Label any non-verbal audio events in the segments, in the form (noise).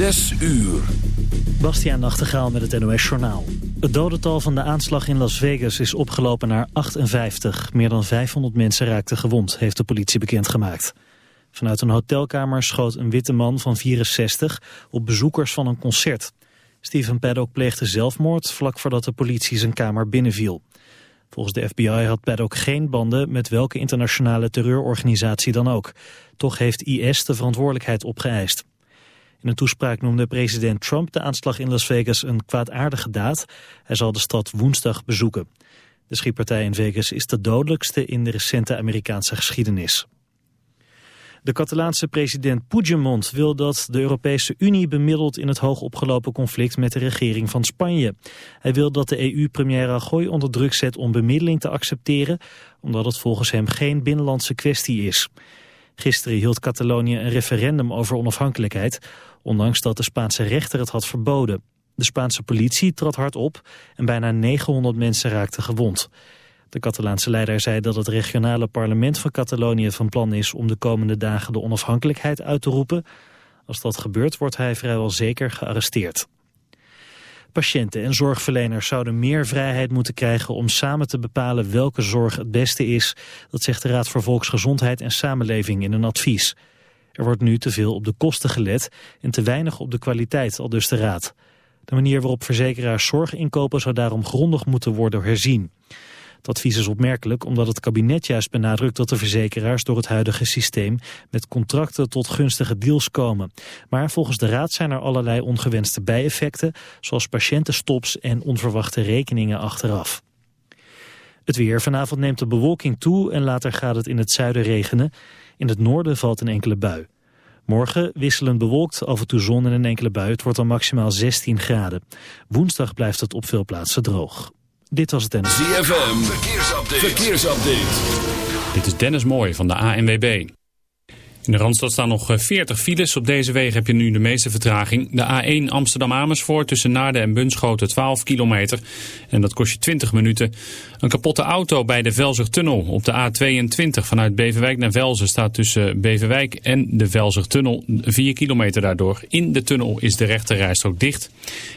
Zes uur. Bastiaan Nachtegaal met het NOS Journaal. Het dodental van de aanslag in Las Vegas is opgelopen naar 58. Meer dan 500 mensen raakten gewond, heeft de politie bekendgemaakt. Vanuit een hotelkamer schoot een witte man van 64 op bezoekers van een concert. Steven Paddock pleegde zelfmoord vlak voordat de politie zijn kamer binnenviel. Volgens de FBI had Paddock geen banden met welke internationale terreurorganisatie dan ook. Toch heeft IS de verantwoordelijkheid opgeëist. In een toespraak noemde president Trump de aanslag in Las Vegas een kwaadaardige daad. Hij zal de stad woensdag bezoeken. De schietpartij in Vegas is de dodelijkste in de recente Amerikaanse geschiedenis. De Catalaanse president Puigdemont wil dat de Europese Unie bemiddelt in het hoogopgelopen conflict met de regering van Spanje. Hij wil dat de EU-premier Rajoy onder druk zet om bemiddeling te accepteren, omdat het volgens hem geen binnenlandse kwestie is. Gisteren hield Catalonië een referendum over onafhankelijkheid, ondanks dat de Spaanse rechter het had verboden. De Spaanse politie trad hard op en bijna 900 mensen raakten gewond. De Catalaanse leider zei dat het regionale parlement van Catalonië van plan is om de komende dagen de onafhankelijkheid uit te roepen. Als dat gebeurt wordt hij vrijwel zeker gearresteerd. Patiënten en zorgverleners zouden meer vrijheid moeten krijgen om samen te bepalen welke zorg het beste is. Dat zegt de Raad voor Volksgezondheid en Samenleving in een advies. Er wordt nu te veel op de kosten gelet en te weinig op de kwaliteit, al dus de Raad. De manier waarop verzekeraars zorg inkopen zou daarom grondig moeten worden herzien. Het advies is opmerkelijk omdat het kabinet juist benadrukt dat de verzekeraars door het huidige systeem met contracten tot gunstige deals komen. Maar volgens de Raad zijn er allerlei ongewenste bijeffecten, zoals patiëntenstops en onverwachte rekeningen achteraf. Het weer. Vanavond neemt de bewolking toe en later gaat het in het zuiden regenen. In het noorden valt een enkele bui. Morgen wisselend bewolkt, af en toe zon en een enkele bui. Het wordt dan maximaal 16 graden. Woensdag blijft het op veel plaatsen droog. Dit was het NS. ZFM, verkeersupdate. verkeersupdate. Dit is Dennis Mooij van de ANWB. In de Randstad staan nog 40 eh, files. Op deze wegen heb je nu de meeste vertraging. De A1 Amsterdam-Amersfoort tussen Naarden en Bunschoten 12 kilometer. En dat kost je 20 minuten. Een kapotte auto bij de Velzigtunnel. Op de A22 vanuit Beverwijk naar Velzen staat tussen Beverwijk en de Velzigtunnel 4 kilometer daardoor. In de tunnel is de rechte rijstrook dicht.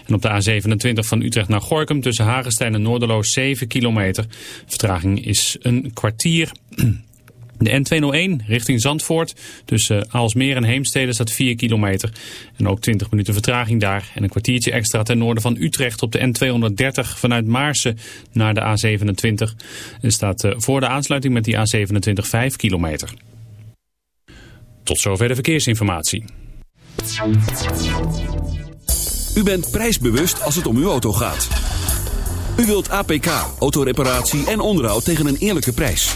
En op de A27 van Utrecht naar Gorkum tussen Hagenstein en Noorderloos 7 kilometer. Vertraging is een kwartier. (clears throat) De N201 richting Zandvoort tussen Aalsmeer en Heemstede staat 4 kilometer. En ook 20 minuten vertraging daar. En een kwartiertje extra ten noorden van Utrecht op de N230 vanuit Maarsen naar de A27. En staat eh, voor de aansluiting met die A27 5 kilometer. Tot zover de verkeersinformatie. U bent prijsbewust als het om uw auto gaat. U wilt APK, autoreparatie en onderhoud tegen een eerlijke prijs.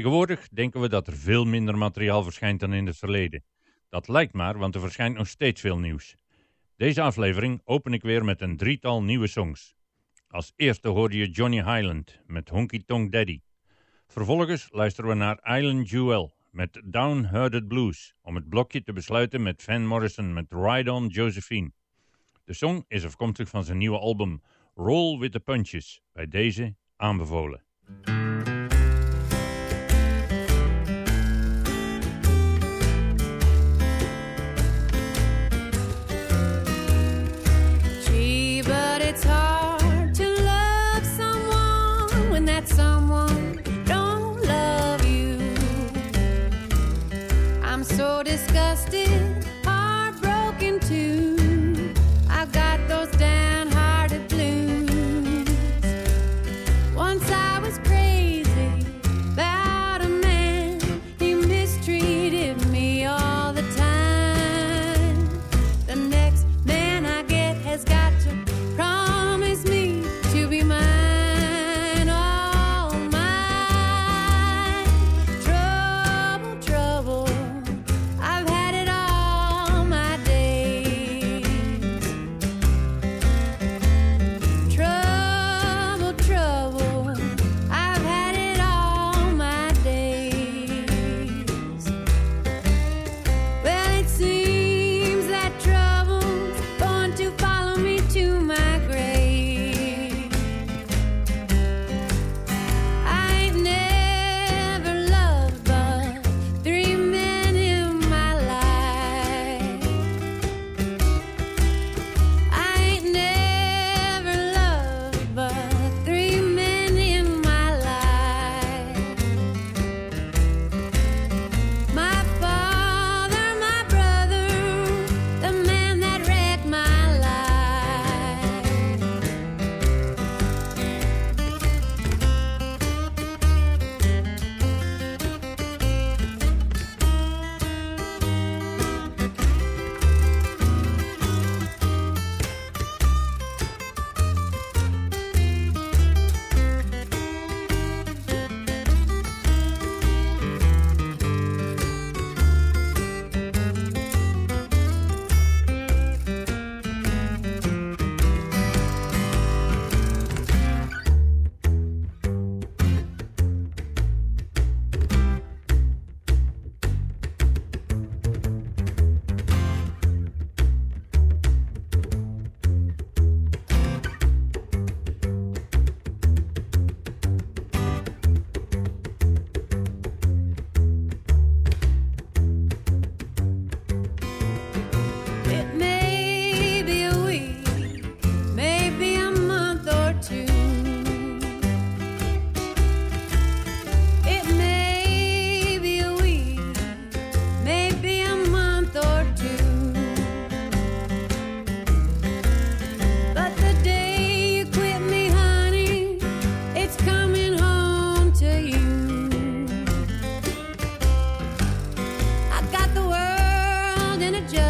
Tegenwoordig denken we dat er veel minder materiaal verschijnt dan in het verleden. Dat lijkt maar, want er verschijnt nog steeds veel nieuws. Deze aflevering open ik weer met een drietal nieuwe songs. Als eerste hoorde je Johnny Highland met Honky Tonk Daddy. Vervolgens luisteren we naar Island Jewel met Downhearted Blues, om het blokje te besluiten met Van Morrison met Ride On Josephine. De song is afkomstig van zijn nieuwe album Roll With The Punches, bij deze aanbevolen. disgusted. In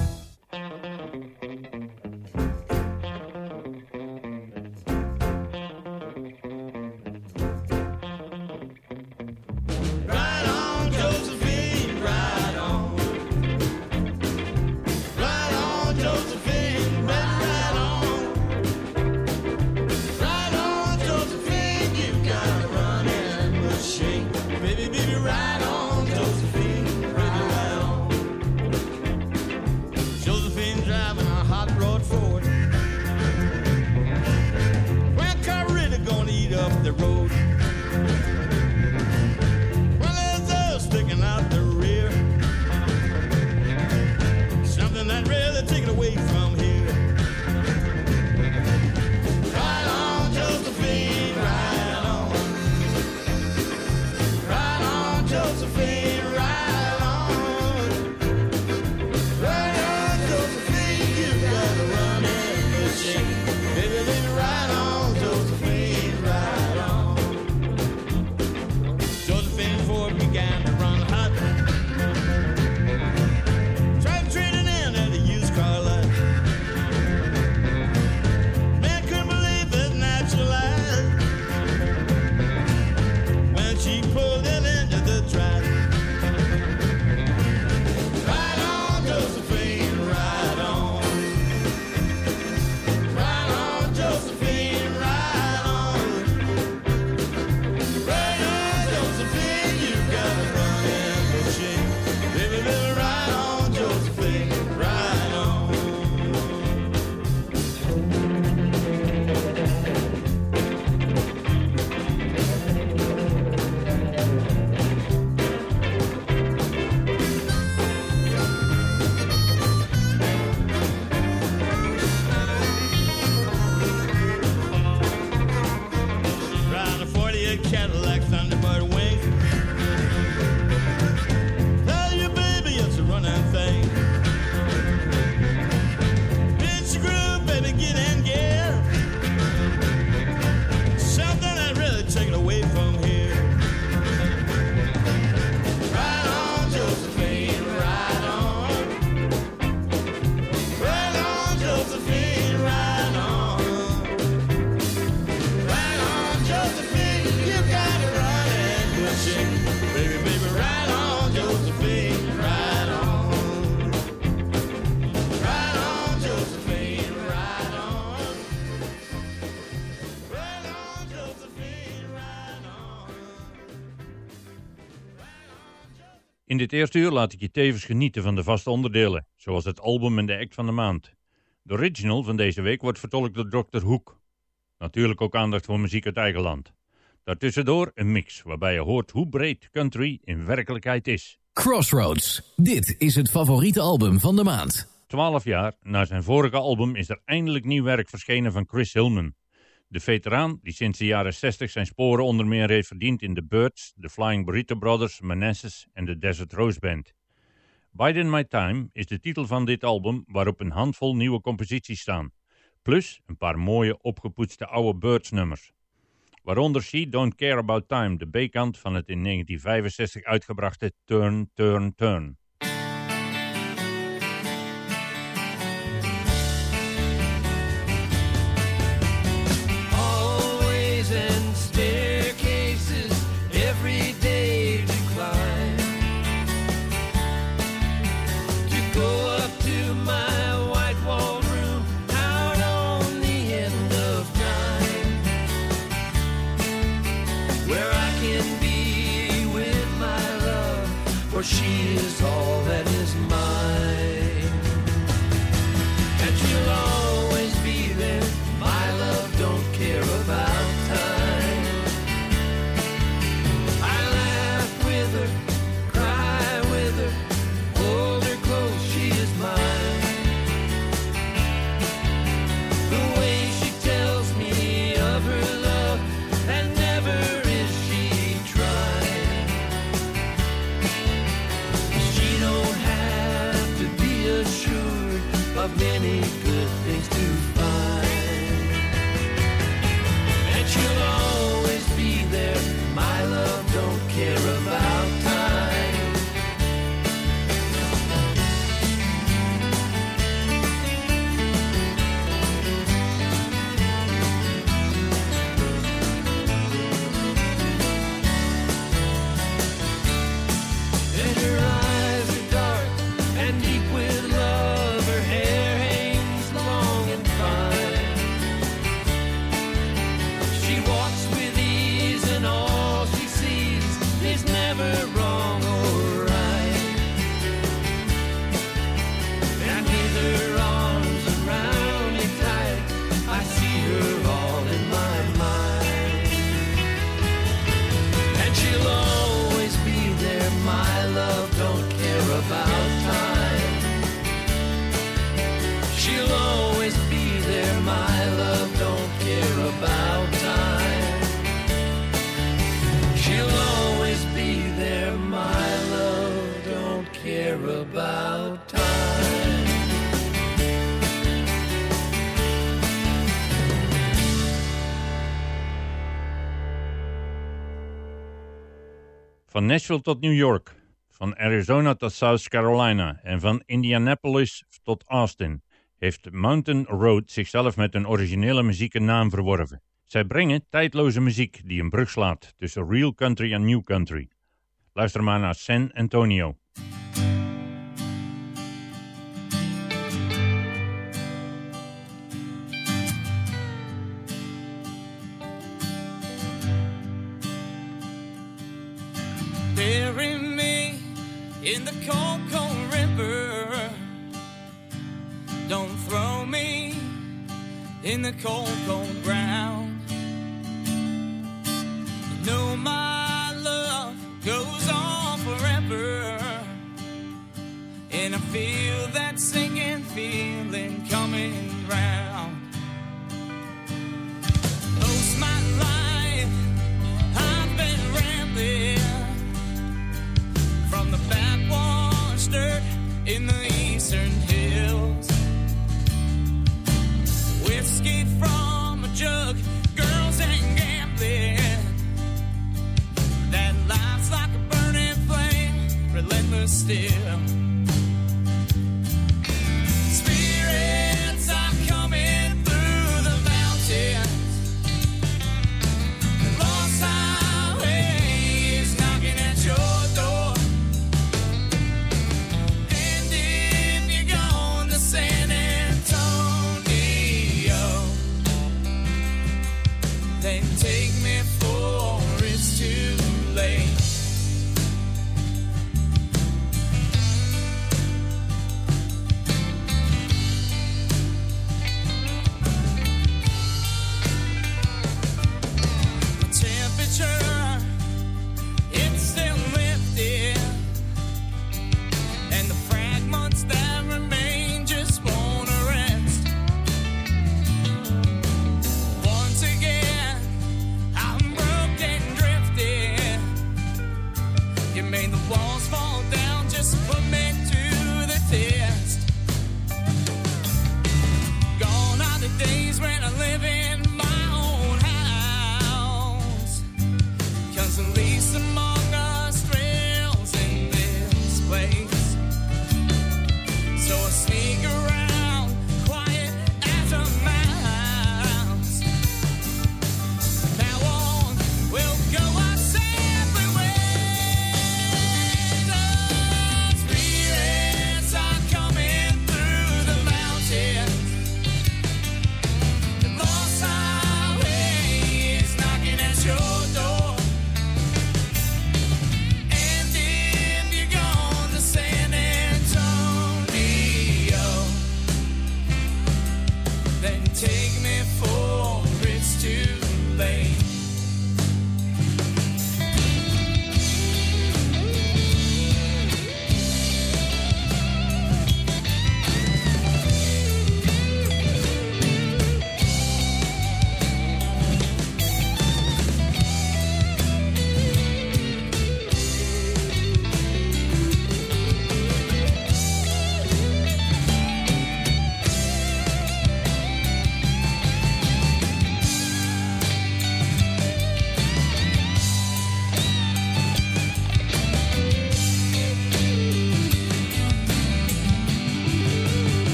dit eerste uur laat ik je tevens genieten van de vaste onderdelen, zoals het album en de act van de maand. De original van deze week wordt vertolkt door Dr. Hoek. Natuurlijk ook aandacht voor muziek uit eigen land. Daartussendoor een mix waarbij je hoort hoe breed country in werkelijkheid is. Crossroads. Dit is het favoriete album van de maand. Twaalf jaar na zijn vorige album is er eindelijk nieuw werk verschenen van Chris Hillman. De veteraan die sinds de jaren 60 zijn sporen onder meer heeft verdiend in The Birds, The Flying Burrito Brothers, Manassas en de Desert Rose Band. Biden My Time is de titel van dit album waarop een handvol nieuwe composities staan. Plus een paar mooie opgepoetste oude Birds nummers. Waaronder She Don't Care About Time, de B-kant van het in 1965 uitgebrachte Turn, Turn, Turn. Van Nashville tot New York, van Arizona tot South Carolina en van Indianapolis tot Austin heeft Mountain Road zichzelf met een originele muziek een naam verworven. Zij brengen tijdloze muziek die een brug slaat tussen real country en new country. Luister maar naar San Antonio. Bury me in the cold, cold river. Don't throw me in the cold, cold ground. You know my love goes on forever. And I feel that sinking feeling coming round.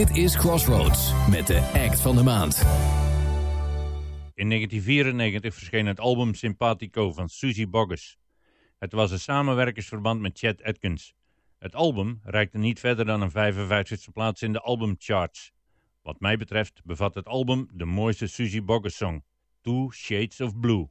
Dit is Crossroads met de act van de maand. In 1994 verscheen het album Sympathico van Susie Boggess. Het was een samenwerkingsverband met Chet Atkins. Het album reikte niet verder dan een 55e plaats in de albumcharts. Wat mij betreft bevat het album de mooiste Susie Boggess song, Two Shades of Blue.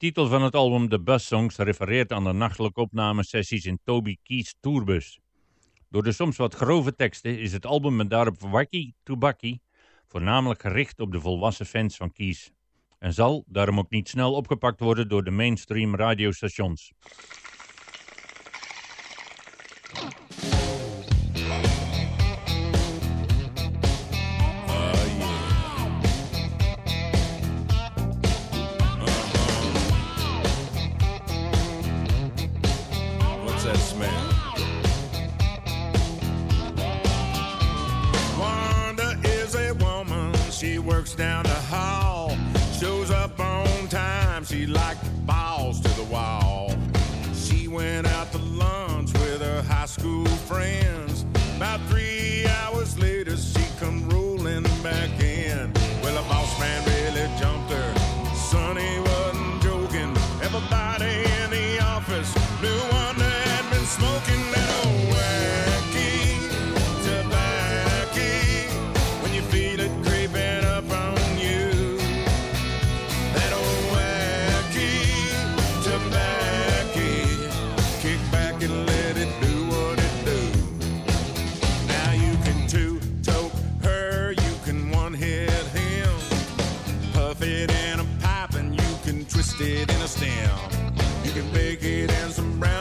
Titel van het album The Bus Songs refereert aan de nachtelijke opnamesessies in Toby Keith's tourbus. Door de soms wat grove teksten is het album met daarop Wacky Tubaki voornamelijk gericht op de volwassen fans van Keith. En zal daarom ook niet snel opgepakt worden door de mainstream radiostations. Works down the hall. Shows up on time, she like You can bake it in some brownies,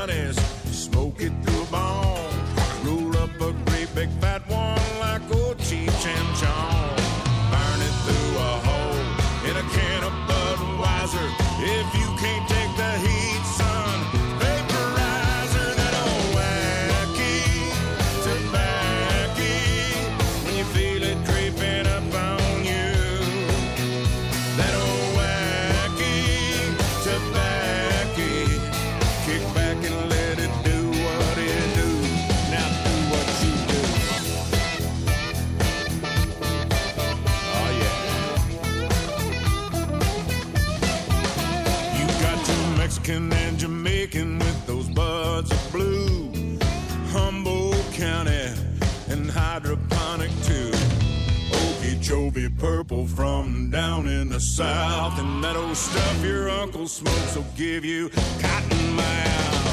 the south. And that old stuff your uncle smokes will give you cotton mouth.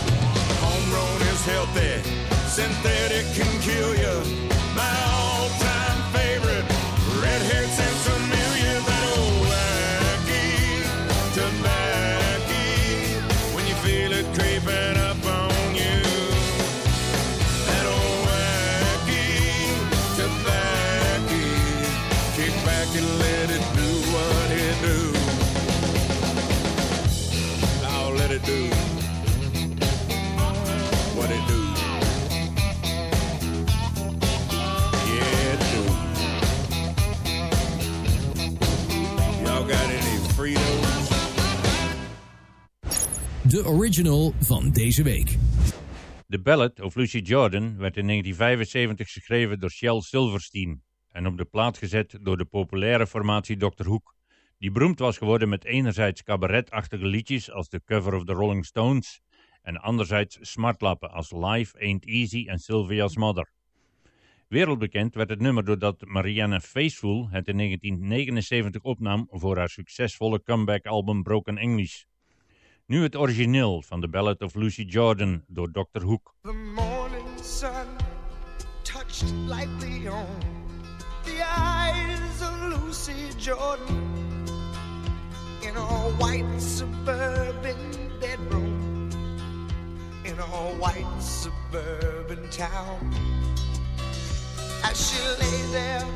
Homegrown is healthy, synthetic can kill you. My all-time favorite, red-haired De original van deze week. The Ballad of Lucy Jordan werd in 1975 geschreven door Shel Silverstein en op de plaat gezet door de populaire formatie Dr. Hoek, die beroemd was geworden met enerzijds cabaretachtige liedjes als The Cover of the Rolling Stones en anderzijds smartlappen als Life Ain't Easy en Sylvia's Mother. Wereldbekend werd het nummer doordat Marianne Faithfull het in 1979 opnam voor haar succesvolle comeback-album Broken English. Nu het origineel van The Ballad of Lucy Jordan door Dr. Hook. The morning sun touched lightly on the eyes of Lucy Jordan in a white suburban bedroom in a white suburban town. As she lay there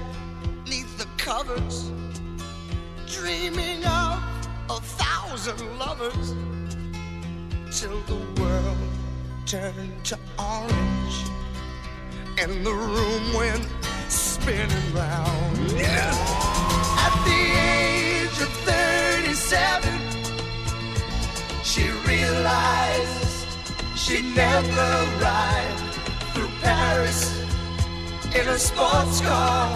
neath the covers, dreaming of a thousand lovers, till the world turned to orange and the room went spinning round. Yes. At the age of 37, she realized she'd never ride through Paris in a sports car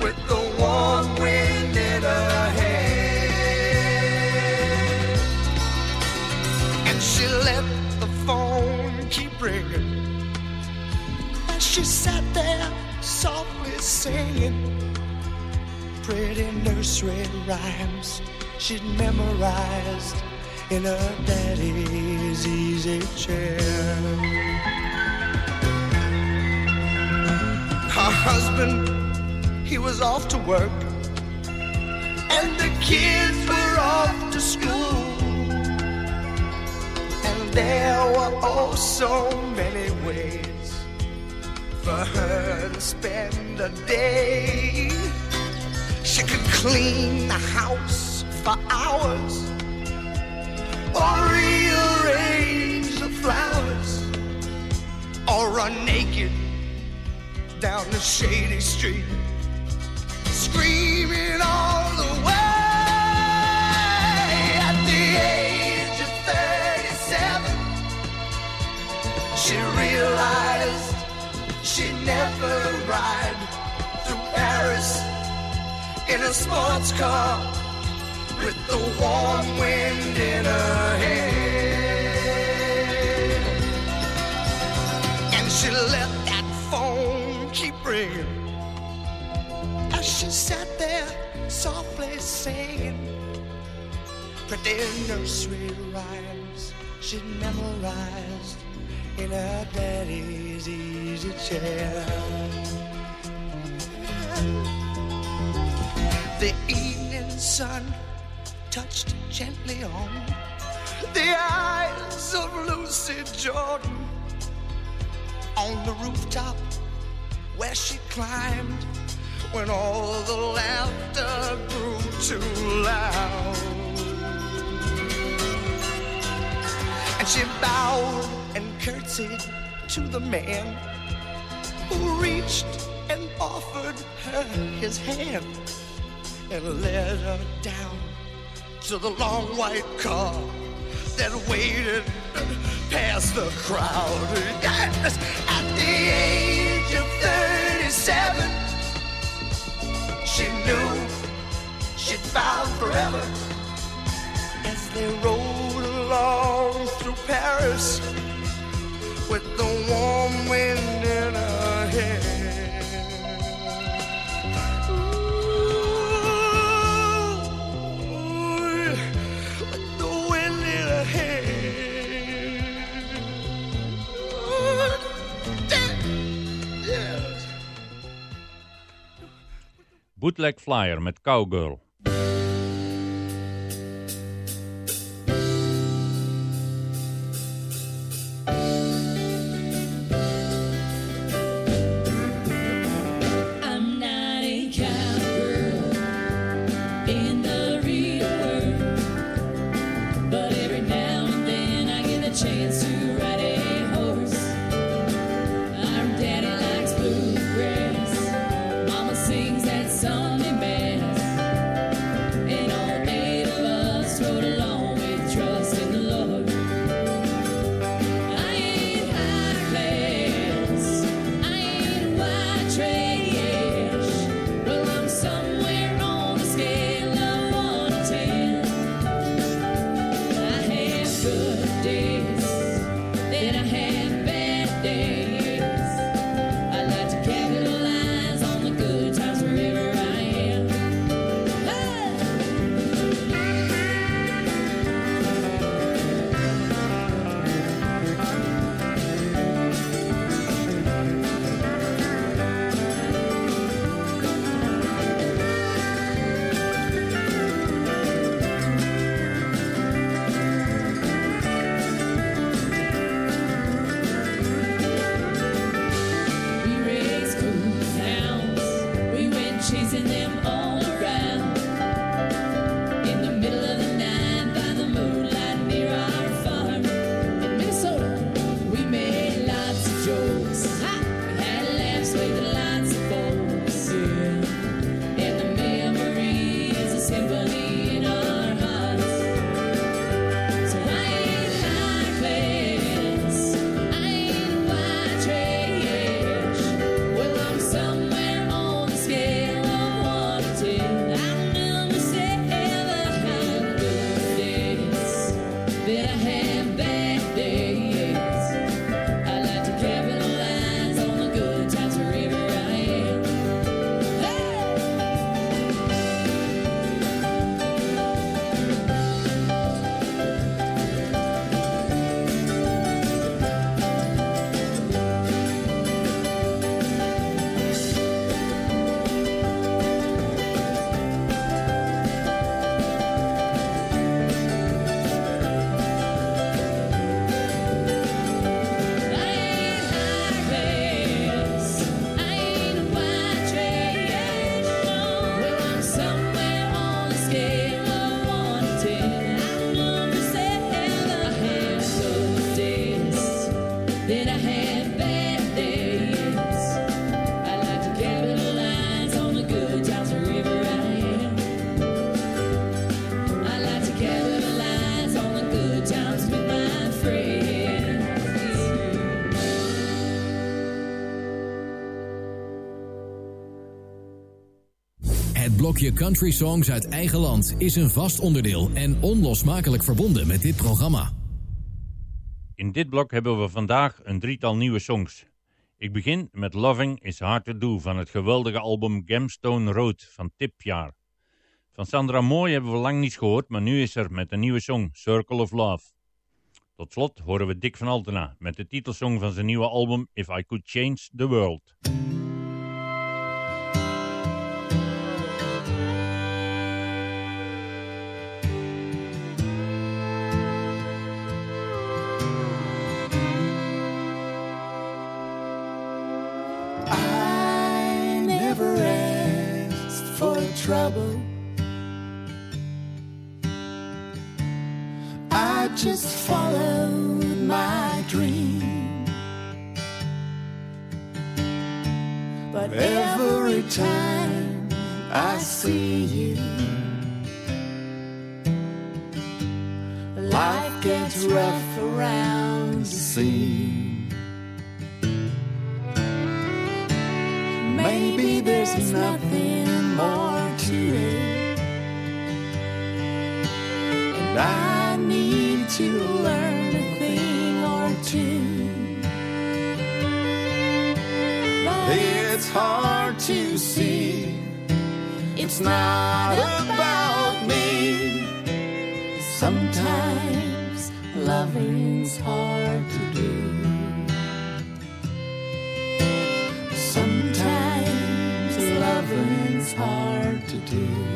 with the warm wind in her hair. She let the phone keep ringing as she sat there softly singing pretty nursery rhymes she'd memorized in her daddy's easy chair. Her husband, he was off to work, and the kids were off to school. There were oh so many ways for her to spend a day. She could clean the house for hours or rearrange the flowers or run naked down the shady street screaming all the way. Realized she'd never ride through Paris in a sports car with the warm wind in her hair. And she let that phone keep ringing as she sat there softly singing pretty nursery rhymes she'd memorized in her daddy's easy chair. The evening sun touched gently on the eyes of Lucy Jordan on the rooftop where she climbed when all the laughter grew too loud. And she bowed curtsied to the man who reached and offered her his hand and led her down to the long white car that waited past the crowd. Yes, at the age of 37, she knew she'd found forever as they rode along through Paris with the warm wind in her hair. Bootleg Flyer met Cowgirl. Het blokje country songs uit eigen land is een vast onderdeel en onlosmakelijk verbonden met dit programma. In dit blok hebben we vandaag een drietal nieuwe songs. Ik begin met Loving is Hard to Do van het geweldige album Gemstone Road van Tipjaar. Van Sandra Mooi hebben we lang niets gehoord, maar nu is er met een nieuwe song, Circle of Love. Tot slot horen we Dick van Altena met de titelsong van zijn nieuwe album If I Could Change the World. Trouble. I just followed my dream. But every time I see you, life gets rough around the seam. Maybe there's nothing more I need to learn a thing or two. It's hard to see. It's not about me. Sometimes loving's hard to do. Sometimes loving's hard to do.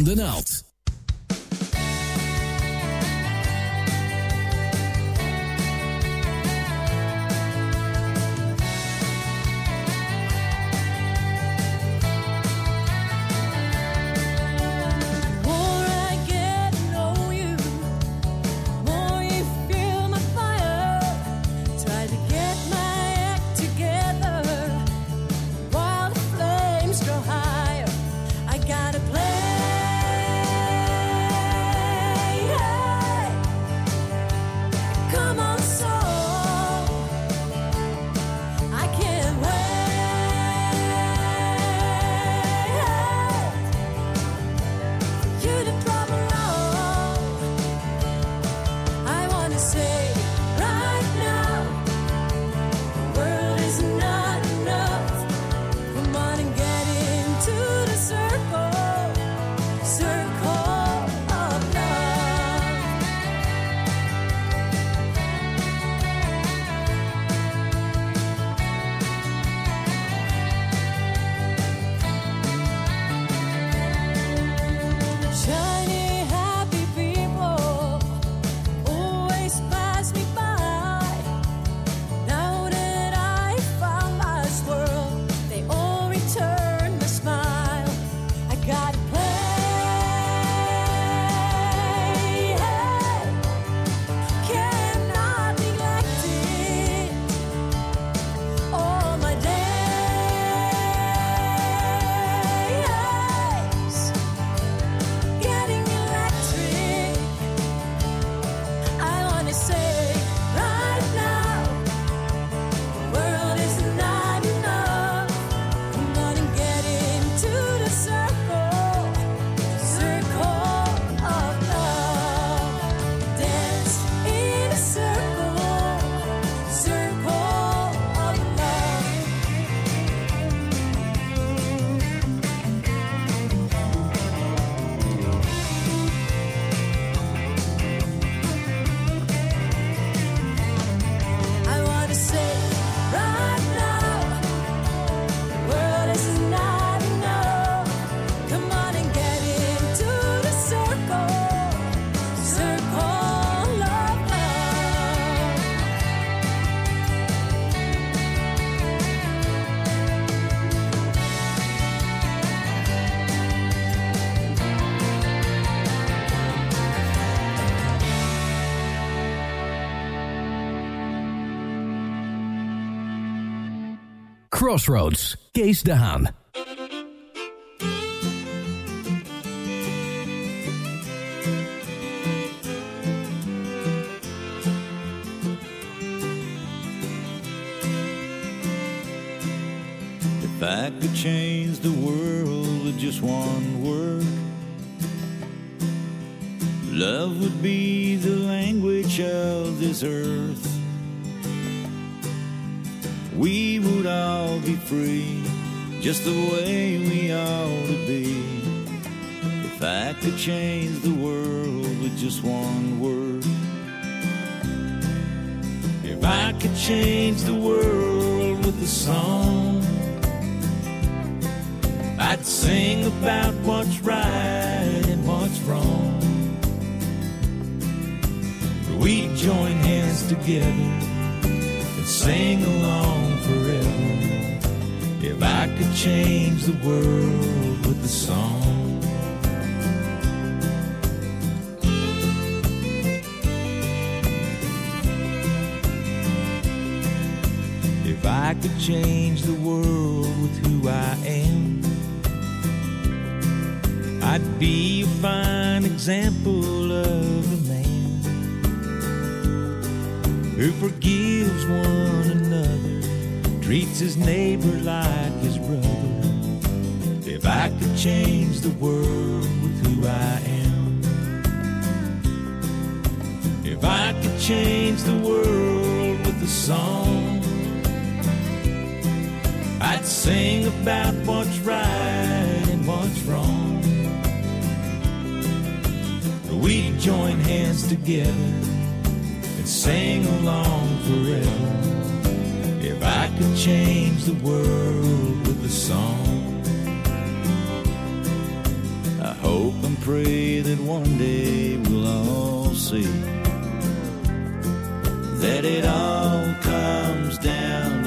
aan de naald. Crossroads, Kees de Haan. If I could change the world with just one just the way we ought to be. If I could change the world with just one word, if I could change the world with a song. I'd sing about what's right and what's wrong. We'd join hands together and sing along forever. If I could change the world with a song. If I could change the world with who I am, I'd be a fine example of a man who forgives treats his neighbor like his brother. If I could change the world with who I am, if I could change the world with a song. I'd sing about what's right and what's wrong. We'd join hands together and sing along forever. If I could change the world with a song, I hope and pray that one day we'll all see that it all comes down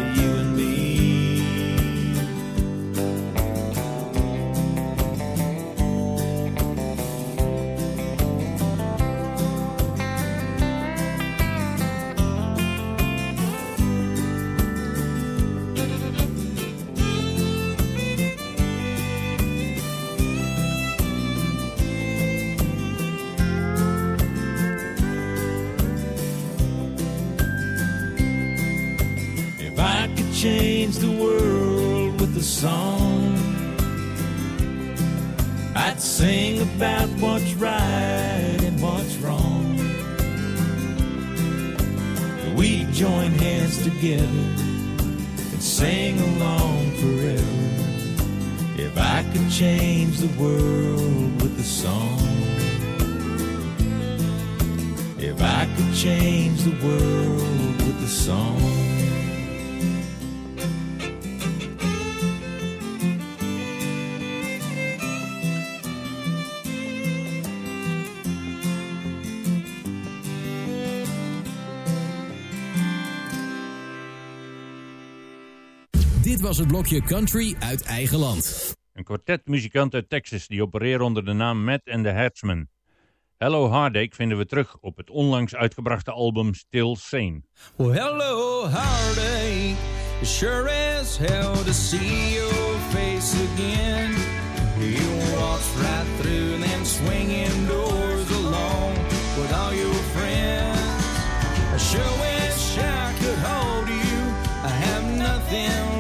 change the world with a song, I'd sing about what's right and what's wrong. We'd join hands together and sing along forever. If I could change the world with a song, if I could change the world with a song. Was het blokje Country uit eigen land. Een kwartet muzikanten uit Texas die opereren onder de naam Matt and the Hertzman. Hello Heartache vinden we terug op het onlangs uitgebrachte album Still Sane. Well, hello, heartache. Sure as hell to see your face again. You walked right through them swinging doors alone with all your friends. I sure wish I could hold you. I have nothing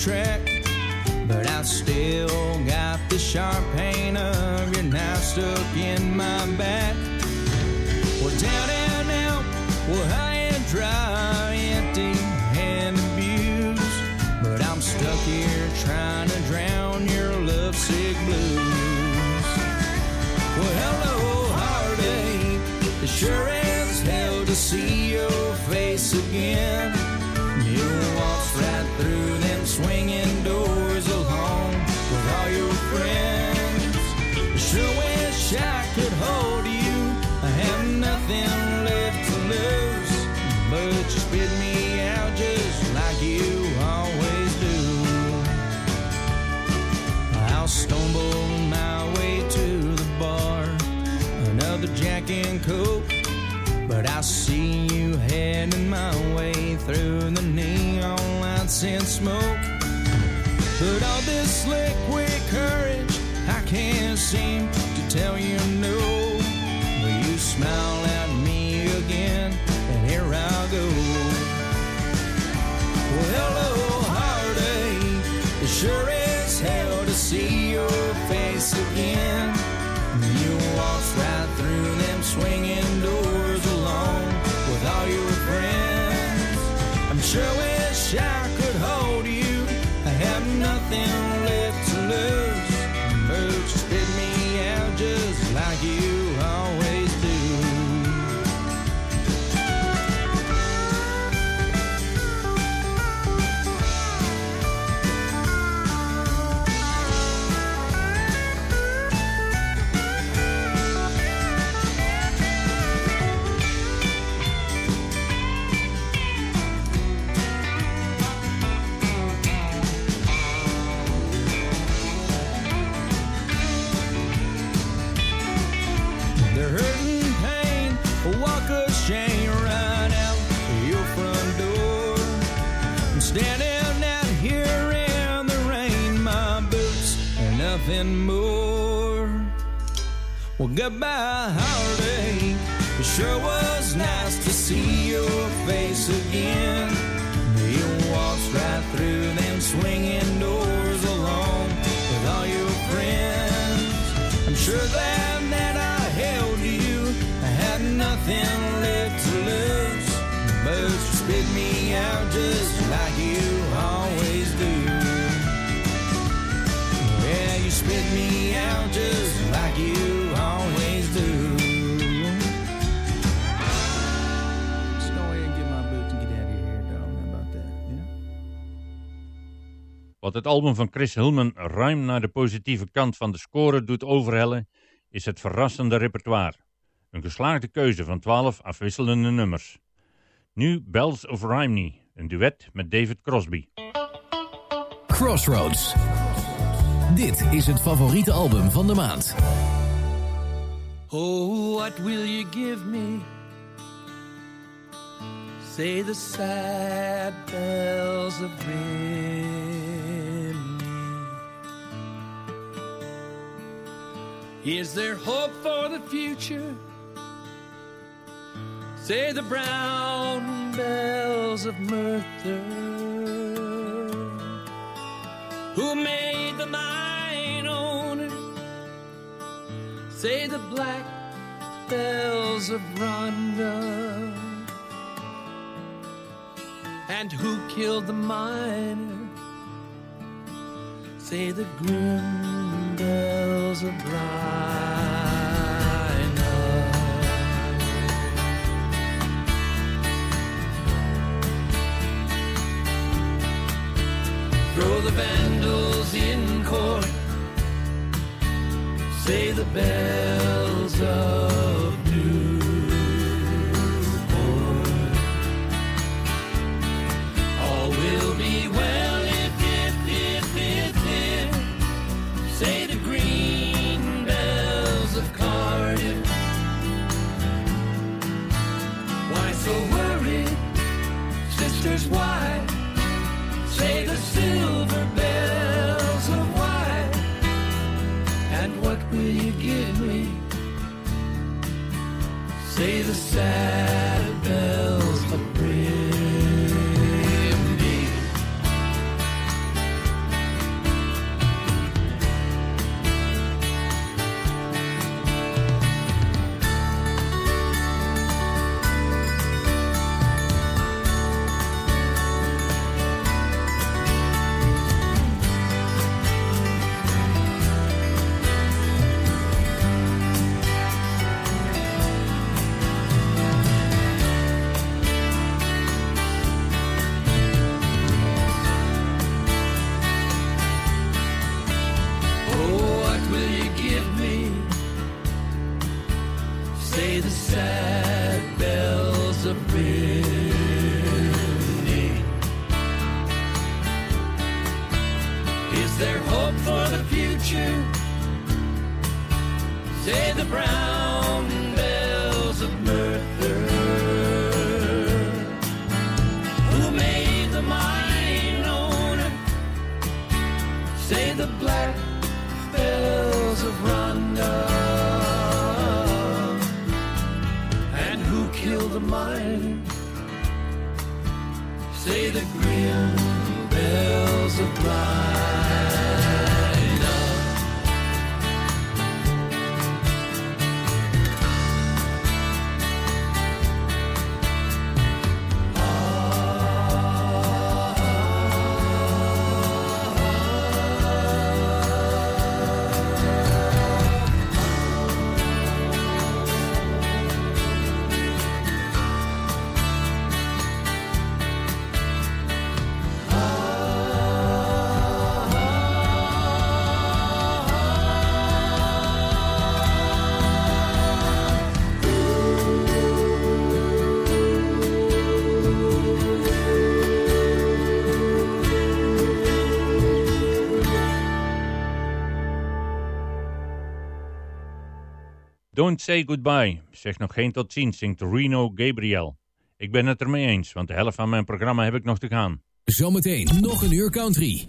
track, but I still got the sharp pain of your knife stuck in my back. Well, down and out, well, high and dry, empty and abused, but I'm stuck here trying to drown your lovesick blues. Well, hello, heartache. It sure as hell to see your face again. You walked right through swinging doors alone with all your friends. Sure wish I could hold you. I have nothing left to lose, but you spit me out just like you always do. I'll stumble my way to the bar, another Jack and Coke. But I see you heading my way through the neon lights and smoke. But all this liquid courage, I can't seem to tell you no. Will you smile at me again? And here I go. Well, hello, heartache. It sure is hell to see your face again. You walked right through them swinging nothing more. Well, goodbye, heartache. It sure was nice to see your face again. You walked right through them swinging doors alone with all your friends. I'm sure that that I held you, I had nothing left to lose. But you spit me out just Wat het album van Chris Hillman ruim naar de positieve kant van de score doet overhellen, is het verrassende repertoire. Een geslaagde keuze van 12 afwisselende nummers. Nu Bells of Rhymney, een duet met David Crosby. Crossroads. Dit is het favoriete album van de maand. Oh, what will you give me? Say the sad bells of Rimini. Is there hope for the future? Say the brown bells of Merthyr. Who made the mine owner? Say the black bells of Rhondda. And who killed the miner? Say the grim bells of Blaina. Throw the vandals in court say the bells of Say the grim Say goodbye, zeg nog geen tot ziens, zingt Reno Gabriel. Ik ben het ermee eens, want de helft van mijn programma heb ik nog te gaan. Zometeen nog een uur country.